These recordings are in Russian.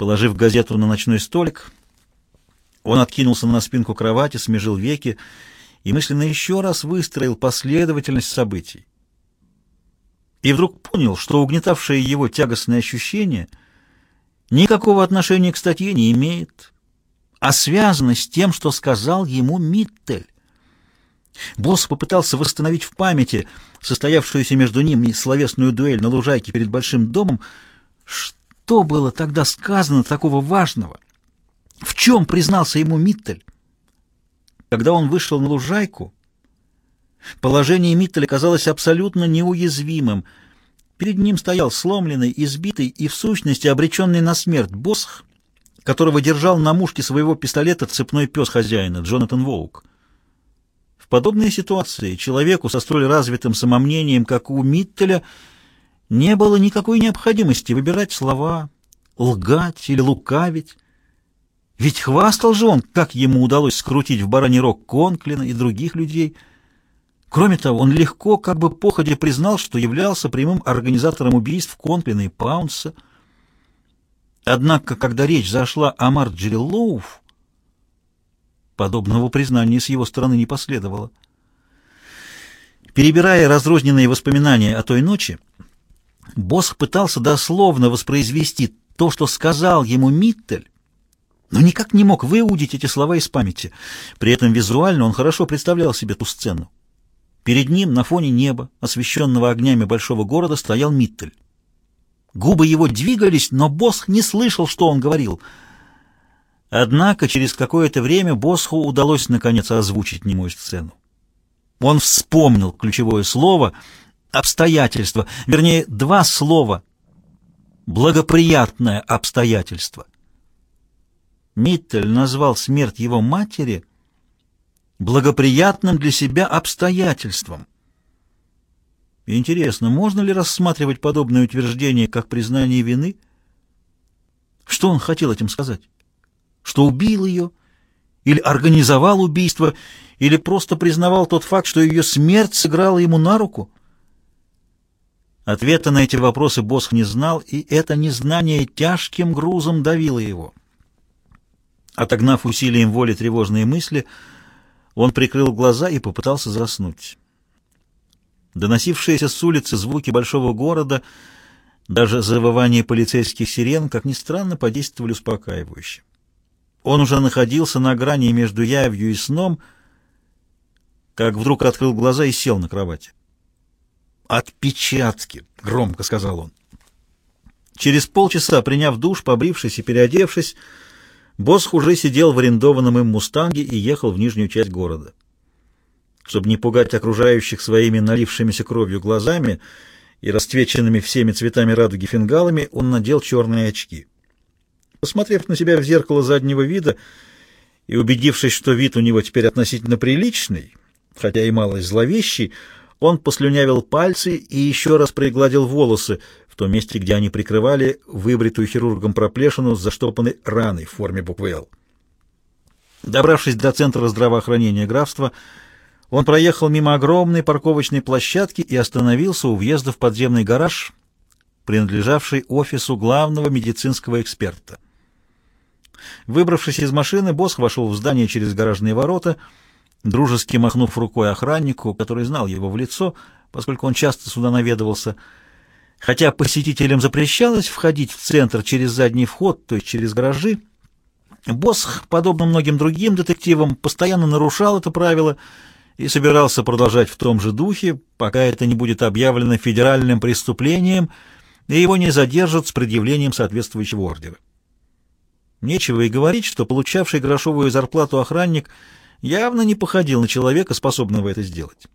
Положив газету на ночной столик, он откинулся на спинку кровати, смежил веки и мысленно еще раз выстроил последовательность событий. И вдруг понял, что угнетавшее его тягостное ощущение никакого отношения к статье не имеет, а связано с тем, что сказал ему Миттель. Босс попытался восстановить в памяти состоявшуюся между ними словесную дуэль на лужайке перед большим домом. Что было тогда сказано такого важного? В чем признался ему Миттель? Когда он вышел на лужайку, положение Миттеля казалось абсолютно неуязвимым. Перед ним стоял сломленный, избитый и в сущности обреченный на смерть Босх, которого держал на мушке своего пистолета цепной пес хозяина, Джонатан Воук подобной ситуации человеку со столь развитым самомнением, как у Миттеля, не было никакой необходимости выбирать слова, лгать или лукавить. Ведь хвастал же он, как ему удалось скрутить в бараний рог Конклина и других людей. Кроме того, он легко, как бы походя, признал, что являлся прямым организатором убийств Конклина и Паунса. Однако, когда речь зашла о Марджери Лоуф, Подобного признания с его стороны не последовало. Перебирая разрозненные воспоминания о той ночи, Босх пытался дословно воспроизвести то, что сказал ему Миттель, но никак не мог выудить эти слова из памяти. При этом визуально он хорошо представлял себе ту сцену. Перед ним на фоне неба, освещенного огнями большого города, стоял Миттель. Губы его двигались, но Босх не слышал, что он говорил — Однако через какое-то время Босху удалось наконец озвучить немую сцену. Он вспомнил ключевое слово «обстоятельство», вернее, два слова «благоприятное обстоятельство». Миттель назвал смерть его матери благоприятным для себя обстоятельством. Интересно, можно ли рассматривать подобное утверждение как признание вины? Что он хотел этим сказать? что убил ее, или организовал убийство, или просто признавал тот факт, что ее смерть сыграла ему на руку? Ответа на эти вопросы Босх не знал, и это незнание тяжким грузом давило его. Отогнав усилием воли тревожные мысли, он прикрыл глаза и попытался заснуть. Доносившиеся с улицы звуки большого города, даже завывание полицейских сирен, как ни странно, подействовали успокаивающе. Он уже находился на грани между явью и сном, как вдруг открыл глаза и сел на кровати. «Отпечатки!» — громко сказал он. Через полчаса, приняв душ, побрившись и переодевшись, Босх уже сидел в арендованном им «Мустанге» и ехал в нижнюю часть города. Чтобы не пугать окружающих своими налившимися кровью глазами и расцвеченными всеми цветами радуги фингалами, он надел черные очки. Посмотрев на себя в зеркало заднего вида и убедившись, что вид у него теперь относительно приличный, хотя и малость зловещий, он послюнявил пальцы и еще раз пригладил волосы в том месте, где они прикрывали выбритую хирургом проплешину с заштопанной раной в форме буквы «Л». Добравшись до центра здравоохранения графства, он проехал мимо огромной парковочной площадки и остановился у въезда в подземный гараж, принадлежавший офису главного медицинского эксперта. Выбравшись из машины, Босх вошел в здание через гаражные ворота, дружески махнув рукой охраннику, который знал его в лицо, поскольку он часто сюда наведывался. Хотя посетителям запрещалось входить в центр через задний вход, то есть через гаражи, Босх, подобно многим другим детективам, постоянно нарушал это правило и собирался продолжать в том же духе, пока это не будет объявлено федеральным преступлением и его не задержат с предъявлением соответствующего ордера. Нечего и говорить, что получавший грошовую зарплату охранник явно не походил на человека, способного это сделать.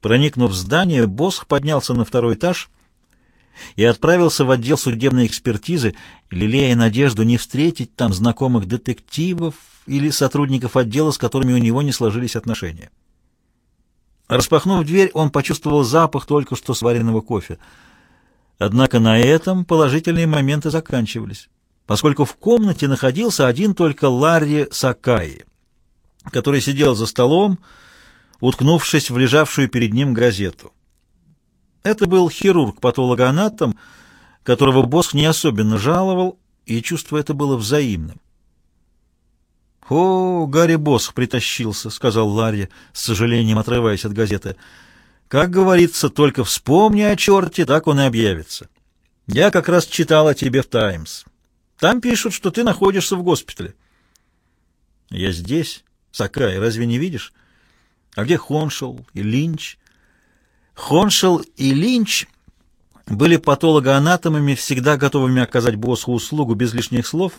Проникнув в здание, Босх поднялся на второй этаж и отправился в отдел судебной экспертизы, лелея надежду не встретить там знакомых детективов или сотрудников отдела, с которыми у него не сложились отношения. Распахнув дверь, он почувствовал запах только что сваренного кофе. Однако на этом положительные моменты заканчивались поскольку в комнате находился один только Ларри Сакаи, который сидел за столом, уткнувшись в лежавшую перед ним газету. Это был хирург-патологоанатом, которого Босх не особенно жаловал, и чувство это было взаимным. «О, Гарри Босх притащился», — сказал Ларри, с сожалением отрываясь от газеты. «Как говорится, только вспомни о черте, так он и объявится. Я как раз читал о тебе в «Таймс». Там пишут, что ты находишься в госпитале». «Я здесь? Сакай, разве не видишь? А где Хоншел и Линч?» Хоншел и Линч были патологоанатомами, всегда готовыми оказать боссу услугу без лишних слов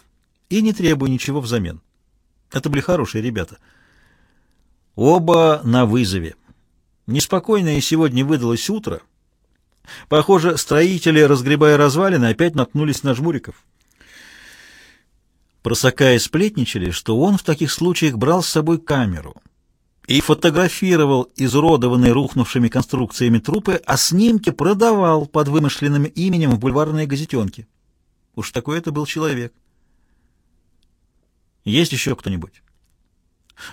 и не требуя ничего взамен. Это были хорошие ребята. Оба на вызове. Неспокойное сегодня выдалось утро. Похоже, строители, разгребая развалины, опять наткнулись на жмуриков. Просакая сплетничали, что он в таких случаях брал с собой камеру и фотографировал изуродованные рухнувшими конструкциями трупы, а снимки продавал под вымышленным именем в бульварные газетенки. Уж такой это был человек. Есть еще кто-нибудь?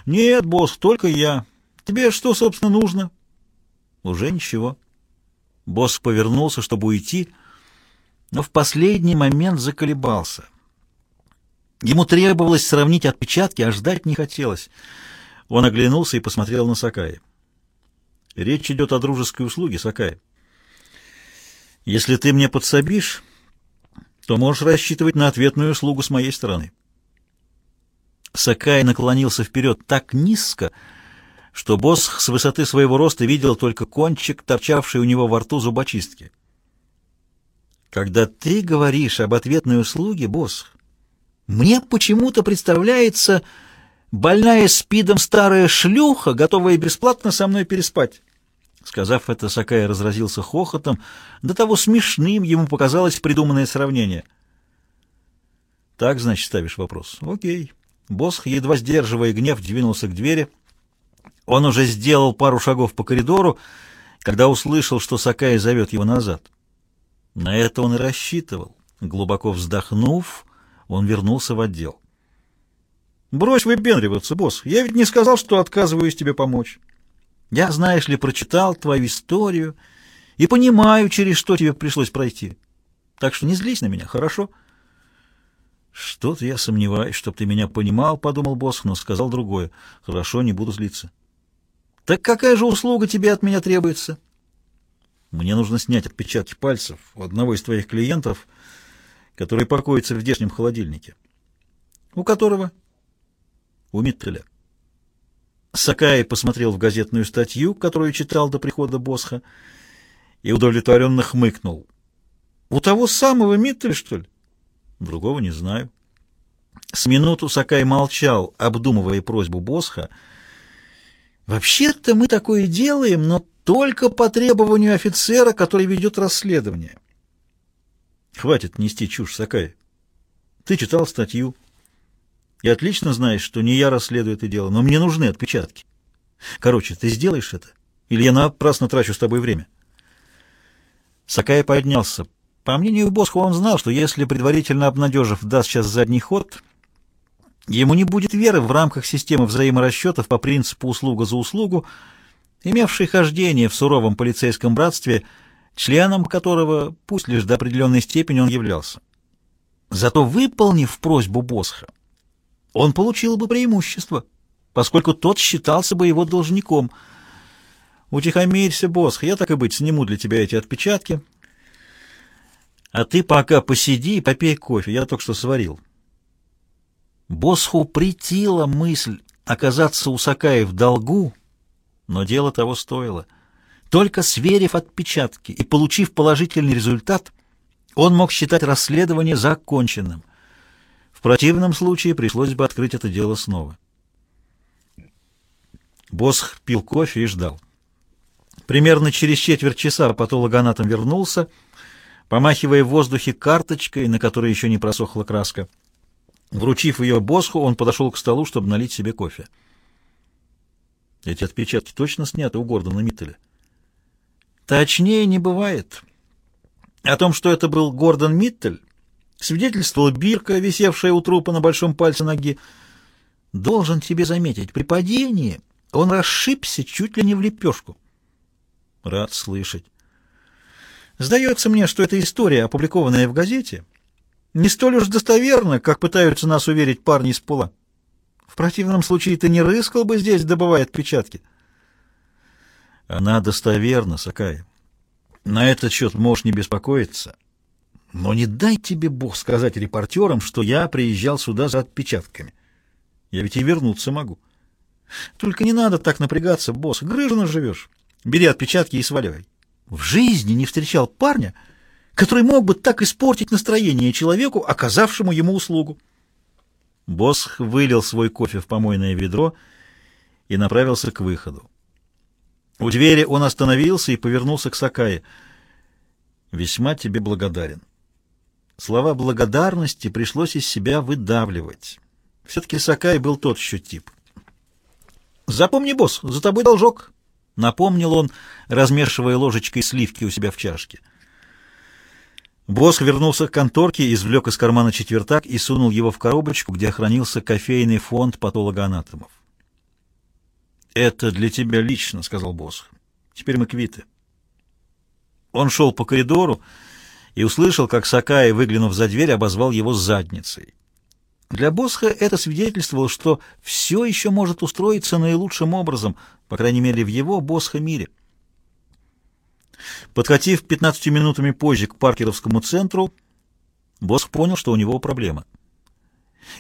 Нет, босс, только я. Тебе что, собственно, нужно? Уже ничего. Босс повернулся, чтобы уйти, но в последний момент заколебался. Ему требовалось сравнить отпечатки, а ждать не хотелось. Он оглянулся и посмотрел на Сакая. Речь идет о дружеской услуге, Сакай. Если ты мне подсобишь, то можешь рассчитывать на ответную услугу с моей стороны. Сакай наклонился вперед так низко, что босс с высоты своего роста видел только кончик, торчавший у него во рту зубочистки. «Когда ты говоришь об ответной услуге, босс, мне почему-то представляется больная спидом старая шлюха, готовая бесплатно со мной переспать». Сказав это, Сакай разразился хохотом, до того смешным ему показалось придуманное сравнение. «Так, значит, ставишь вопрос? Окей». Босх, едва сдерживая гнев, двинулся к двери. Он уже сделал пару шагов по коридору, когда услышал, что Сакай зовет его назад. На это он и рассчитывал. Глубоко вздохнув, он вернулся в отдел. «Брось выпендриваться, босс. Я ведь не сказал, что отказываюсь тебе помочь. Я, знаешь ли, прочитал твою историю и понимаю, через что тебе пришлось пройти. Так что не злись на меня, хорошо?» «Что-то я сомневаюсь, чтоб ты меня понимал», — подумал босс, но сказал другое. «Хорошо, не буду злиться». «Так какая же услуга тебе от меня требуется?» «Мне нужно снять отпечатки пальцев у одного из твоих клиентов, который покоится в здешнем холодильнике». «У которого?» «У Миттеля». Сакай посмотрел в газетную статью, которую читал до прихода Босха, и удовлетворенно хмыкнул. «У того самого Миттеля, что ли?» Другого не знаю. С минуту Сакай молчал, обдумывая просьбу Босха. «Вообще-то мы такое делаем, но только по требованию офицера, который ведет расследование». «Хватит нести чушь, Сакай. Ты читал статью и отлично знаешь, что не я расследую это дело, но мне нужны отпечатки. Короче, ты сделаешь это, или я напрасно трачу с тобой время?» Сакай поднялся. По мнению Босха, он знал, что если предварительно обнадежив даст сейчас задний ход, ему не будет веры в рамках системы взаиморасчетов по принципу услуга за услугу, имевшей хождение в суровом полицейском братстве, членом которого, пусть лишь до определенной степени, он являлся. Зато выполнив просьбу Босха, он получил бы преимущество, поскольку тот считался бы его должником. «Утихомирься, Босх, я так и быть сниму для тебя эти отпечатки». А ты пока посиди и попей кофе, я только что сварил. Босху притила мысль оказаться у Сакаи в долгу, но дело того стоило. Только сверив отпечатки и получив положительный результат, он мог считать расследование законченным. В противном случае пришлось бы открыть это дело снова. Босх пил кофе и ждал. Примерно через четверть часа патологоанатом вернулся — помахивая в воздухе карточкой, на которой еще не просохла краска. Вручив ее Босху, он подошел к столу, чтобы налить себе кофе. Эти отпечатки точно сняты у Гордона Миттеля? Точнее не бывает. О том, что это был Гордон Миттель, свидетельствовала бирка, висевшая у трупа на большом пальце ноги. Должен тебе заметить, при падении он расшибся чуть ли не в лепешку. Рад слышать. Сдается мне, что эта история, опубликованная в газете, Не столь уж достоверно, как пытаются нас уверить парни из пола. В противном случае ты не рыскал бы здесь, добывая отпечатки. Она достоверна, Сакай. На этот счет можешь не беспокоиться. Но не дай тебе Бог сказать репортерам, что я приезжал сюда за отпечатками. Я ведь и вернуться могу. Только не надо так напрягаться, босс. Грыжно живешь. Бери отпечатки и сваливай. В жизни не встречал парня, который мог бы так испортить настроение человеку, оказавшему ему услугу. Босх вылил свой кофе в помойное ведро и направился к выходу. У двери он остановился и повернулся к Сакае. «Весьма тебе благодарен». Слова благодарности пришлось из себя выдавливать. Все-таки Сакай был тот еще тип. «Запомни, босс, за тобой должок», — напомнил он, размешивая ложечкой сливки у себя в чашке. Босс вернулся к конторке, извлек из кармана четвертак и сунул его в коробочку, где хранился кофейный фонд патологоанатомов. «Это для тебя лично», — сказал босс. «Теперь мы квиты». Он шел по коридору и услышал, как Сакай, выглянув за дверь, обозвал его задницей. Для Босха это свидетельствовало, что все еще может устроиться наилучшим образом, по крайней мере, в его Босха-мире. Подкатив 15 минутами позже к Паркеровскому центру, Босх понял, что у него проблема.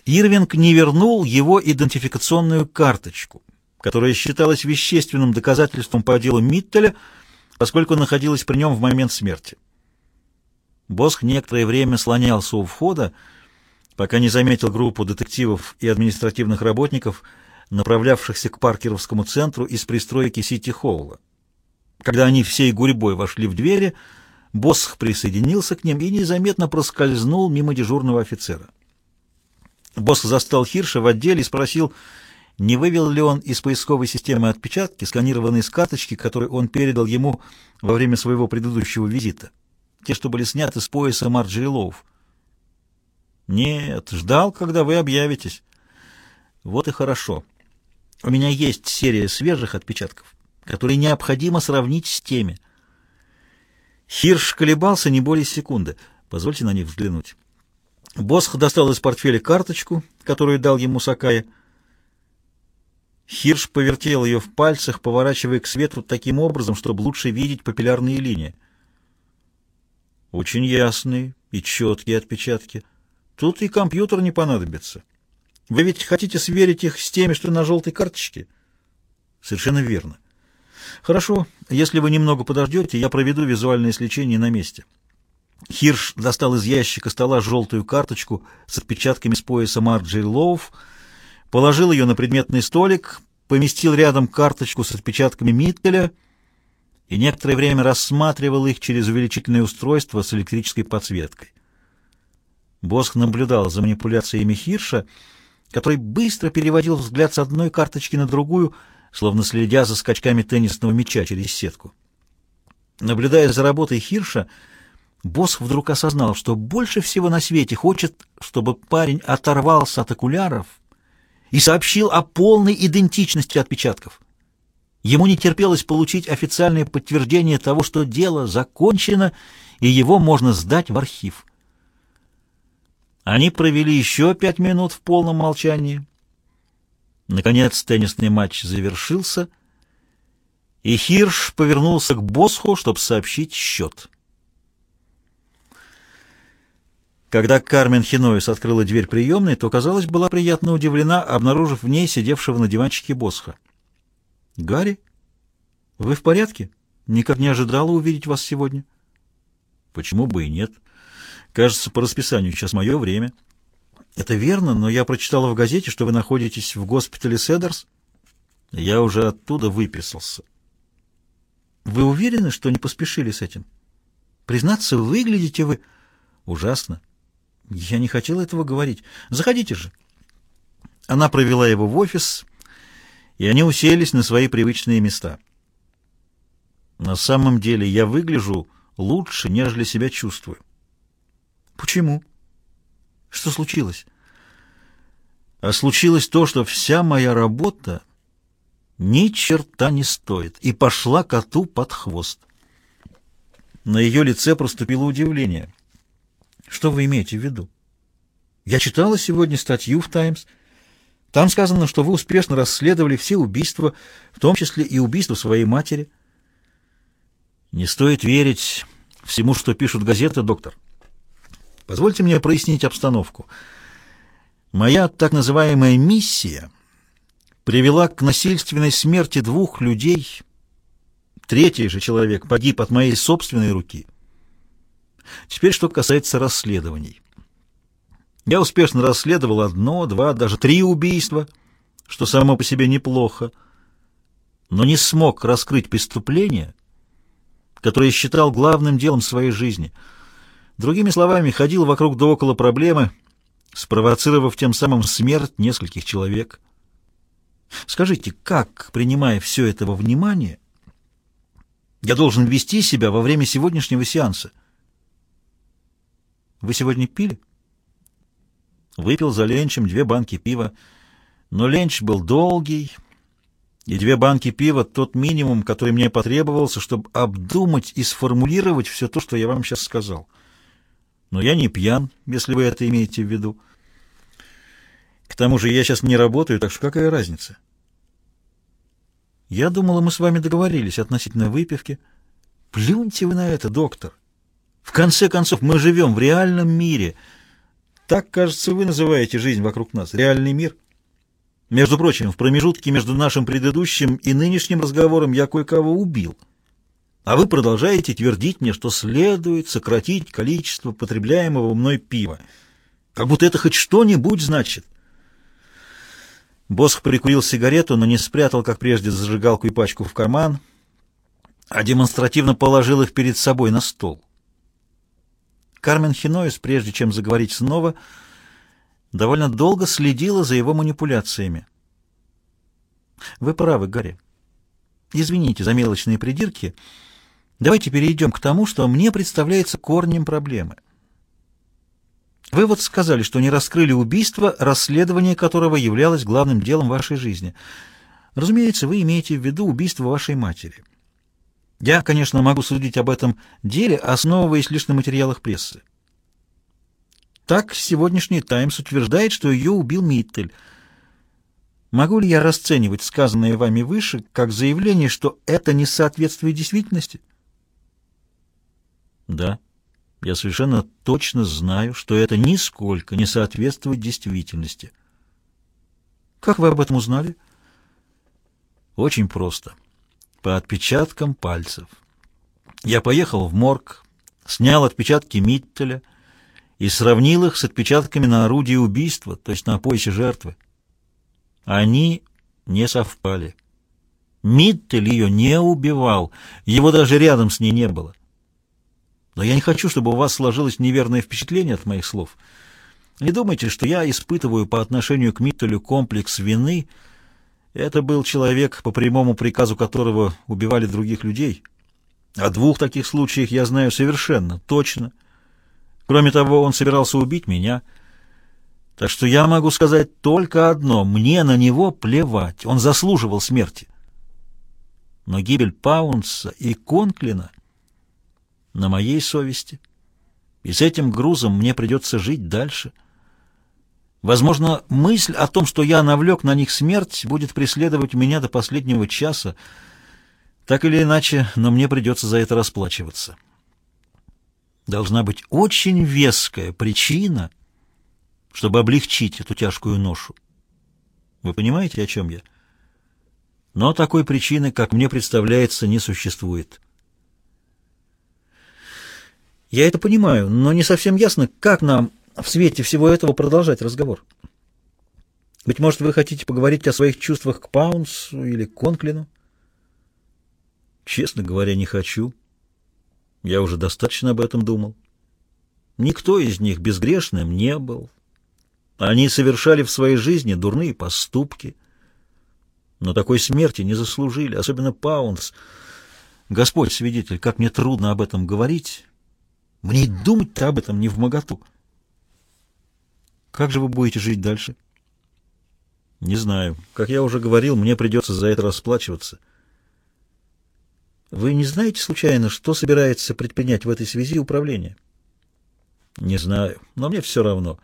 Ирвинг не вернул его идентификационную карточку, которая считалась вещественным доказательством по делу Миттеля, поскольку находилась при нем в момент смерти. Босх некоторое время слонялся у входа, пока не заметил группу детективов и административных работников, направлявшихся к Паркеровскому центру из пристройки Сити-Холла. Когда они всей гурьбой вошли в двери, Босх присоединился к ним и незаметно проскользнул мимо дежурного офицера. Босх застал Хирша в отделе и спросил, не вывел ли он из поисковой системы отпечатки, сканированные с карточки, которые он передал ему во время своего предыдущего визита, те, что были сняты с пояса Марджери Лоуф. Нет, ждал, когда вы объявитесь. Вот и хорошо. У меня есть серия свежих отпечатков, которые необходимо сравнить с теми. Хирш колебался не более секунды. Позвольте на них взглянуть. Босх достал из портфеля карточку, которую дал ему Сакая. Хирш повертел ее в пальцах, поворачивая к свету таким образом, чтобы лучше видеть папиллярные линии. Очень ясные и четкие отпечатки. Тут и компьютер не понадобится. Вы ведь хотите сверить их с теми, что на желтой карточке? Совершенно верно. Хорошо, если вы немного подождете, я проведу визуальное сличение на месте. Хирш достал из ящика стола желтую карточку с отпечатками с пояса Марджи Лоуф, положил ее на предметный столик, поместил рядом карточку с отпечатками Миттеля и некоторое время рассматривал их через увеличительное устройство с электрической подсветкой. Босх наблюдал за манипуляциями Хирша, который быстро переводил взгляд с одной карточки на другую, словно следя за скачками теннисного мяча через сетку. Наблюдая за работой Хирша, Босх вдруг осознал, что больше всего на свете хочет, чтобы парень оторвался от окуляров и сообщил о полной идентичности отпечатков. Ему не терпелось получить официальное подтверждение того, что дело закончено, и его можно сдать в архив. Они провели еще пять минут в полном молчании. Наконец теннисный матч завершился, и Хирш повернулся к Босху, чтобы сообщить счет. Когда Кармен Хиноис открыла дверь приемной, то, казалось, была приятно удивлена, обнаружив в ней сидевшего на диванчике Босха. «Гарри, вы в порядке? Никак не ожидала увидеть вас сегодня». «Почему бы и нет?» Кажется, по расписанию сейчас мое время. Это верно, но я прочитала в газете, что вы находитесь в госпитале Седерс. Я уже оттуда выписался. Вы уверены, что не поспешили с этим? Признаться, выглядите вы ужасно. Я не хотела этого говорить. Заходите же. Она провела его в офис, и они уселись на свои привычные места. На самом деле я выгляжу лучше, нежели себя чувствую. Почему? Что случилось? А случилось то, что вся моя работа ни черта не стоит, и пошла коту под хвост. На ее лице проступило удивление. Что вы имеете в виду? Я читала сегодня статью в «Таймс». Там сказано, что вы успешно расследовали все убийства, в том числе и убийство своей матери. Не стоит верить всему, что пишут газеты, доктор. Позвольте мне прояснить обстановку. Моя так называемая миссия привела к насильственной смерти двух людей. Третий же человек погиб от моей собственной руки. Теперь что касается расследований. Я успешно расследовал одно, два, даже три убийства, что само по себе неплохо, но не смог раскрыть преступление, которое считал главным делом своей жизни. Другими словами, ходил вокруг да около проблемы, спровоцировав тем самым смерть нескольких человек. Скажите, как, принимая все это во внимание, я должен вести себя во время сегодняшнего сеанса? Вы сегодня пили? Выпил за ленчем две банки пива. Но ленч был долгий, и две банки пива — тот минимум, который мне потребовался, чтобы обдумать и сформулировать все то, что я вам сейчас сказал. Но я не пьян, если вы это имеете в виду. К тому же я сейчас не работаю, так что какая разница? Я думала, мы с вами договорились относительно выпивки. Плюньте вы на это, доктор. В конце концов, мы живем в реальном мире — так, кажется, вы называете жизнь вокруг нас, реальный мир. Между прочим, в промежутке между нашим предыдущим и нынешним разговором я кое-кого убил. А вы продолжаете твердить мне, что следует сократить количество потребляемого мной пива. Как будто это хоть что-нибудь значит. Босх прикурил сигарету, но не спрятал, как прежде, зажигалку и пачку в карман, а демонстративно положил их перед собой на стол. Кармен Хиноис, прежде чем заговорить снова, довольно долго следила за его манипуляциями. «Вы правы, Гарри. Извините за мелочные придирки. Давайте перейдем к тому, что мне представляется корнем проблемы. Вы вот сказали, что не раскрыли убийство, расследование которого являлось главным делом вашей жизни. Разумеется, вы имеете в виду убийство вашей матери». Я, конечно, могу судить об этом деле, основываясь лишь на материалах прессы. Так сегодняшний «Таймс» утверждает, что ее убил Миттель. Могу ли я расценивать сказанное вами выше как заявление, что это не соответствует действительности? Да, я совершенно точно знаю, что это нисколько не соответствует действительности. Как вы об этом узнали? Очень просто по отпечаткам пальцев. Я поехал в морг, снял отпечатки Миттеля и сравнил их с отпечатками на орудии убийства, то есть на поясе жертвы. Они не совпали. Миттель ее не убивал, его даже рядом с ней не было. Но я не хочу, чтобы у вас сложилось неверное впечатление от моих слов. Не думайте, что я испытываю по отношению к Миттелю комплекс вины — это был человек, по прямому приказу которого убивали других людей. О двух таких случаях я знаю совершенно, точно. Кроме того, он собирался убить меня. Так что я могу сказать только одно — мне на него плевать, он заслуживал смерти. Но гибель Паунса и Конклина на моей совести, и с этим грузом мне придется жить дальше — Возможно, мысль о том, что я навлек на них смерть, будет преследовать меня до последнего часа. Так или иначе, но мне придется за это расплачиваться. Должна быть очень веская причина, чтобы облегчить эту тяжкую ношу. Вы понимаете, о чем я? Но такой причины, как мне представляется, не существует. Я это понимаю, но не совсем ясно, как нам в свете всего этого продолжать разговор. Быть может, вы хотите поговорить о своих чувствах к Паунсу или Конклину? Честно говоря, не хочу. Я уже достаточно об этом думал. Никто из них безгрешным не был. Они совершали в своей жизни дурные поступки, но такой смерти не заслужили, особенно Паунс. Господь свидетель, как мне трудно об этом говорить. Мне и думать-то об этом не в моготу. Как же вы будете жить дальше? Не знаю. Как я уже говорил, мне придется за это расплачиваться. Вы не знаете случайно, что собирается предпринять в этой связи управление? Не знаю, но мне все равно.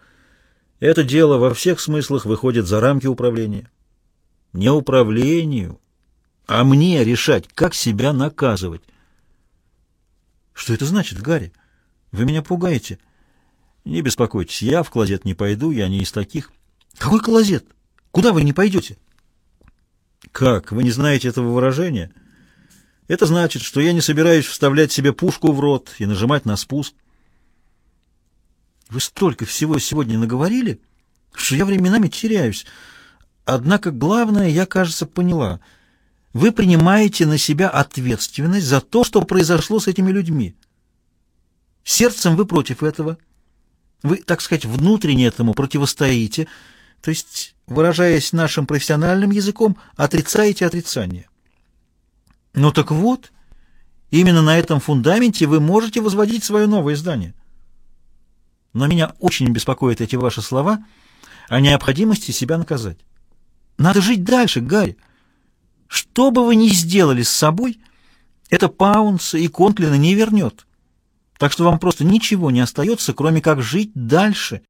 Это дело во всех смыслах выходит за рамки управления. Не управлению, а мне решать, как себя наказывать. Что это значит, Гарри? Вы меня пугаете. Не беспокойтесь, я в клозет не пойду, я не из таких. Какой клозет? Куда вы не пойдете? Как? Вы не знаете этого выражения? Это значит, что я не собираюсь вставлять себе пушку в рот и нажимать на спуск. Вы столько всего сегодня наговорили, что я временами теряюсь. Однако главное, я, кажется, поняла. Вы принимаете на себя ответственность за то, что произошло с этими людьми. Сердцем вы против этого. Вы, так сказать, внутренне этому противостоите, то есть, выражаясь нашим профессиональным языком, отрицаете отрицание. Ну так вот, именно на этом фундаменте вы можете возводить свое новое здание. Но меня очень беспокоят эти ваши слова о необходимости себя наказать. Надо жить дальше, Гарри. Что бы вы ни сделали с собой, это Паунса и Конклина не вернет. Так что вам просто ничего не остается, кроме как жить дальше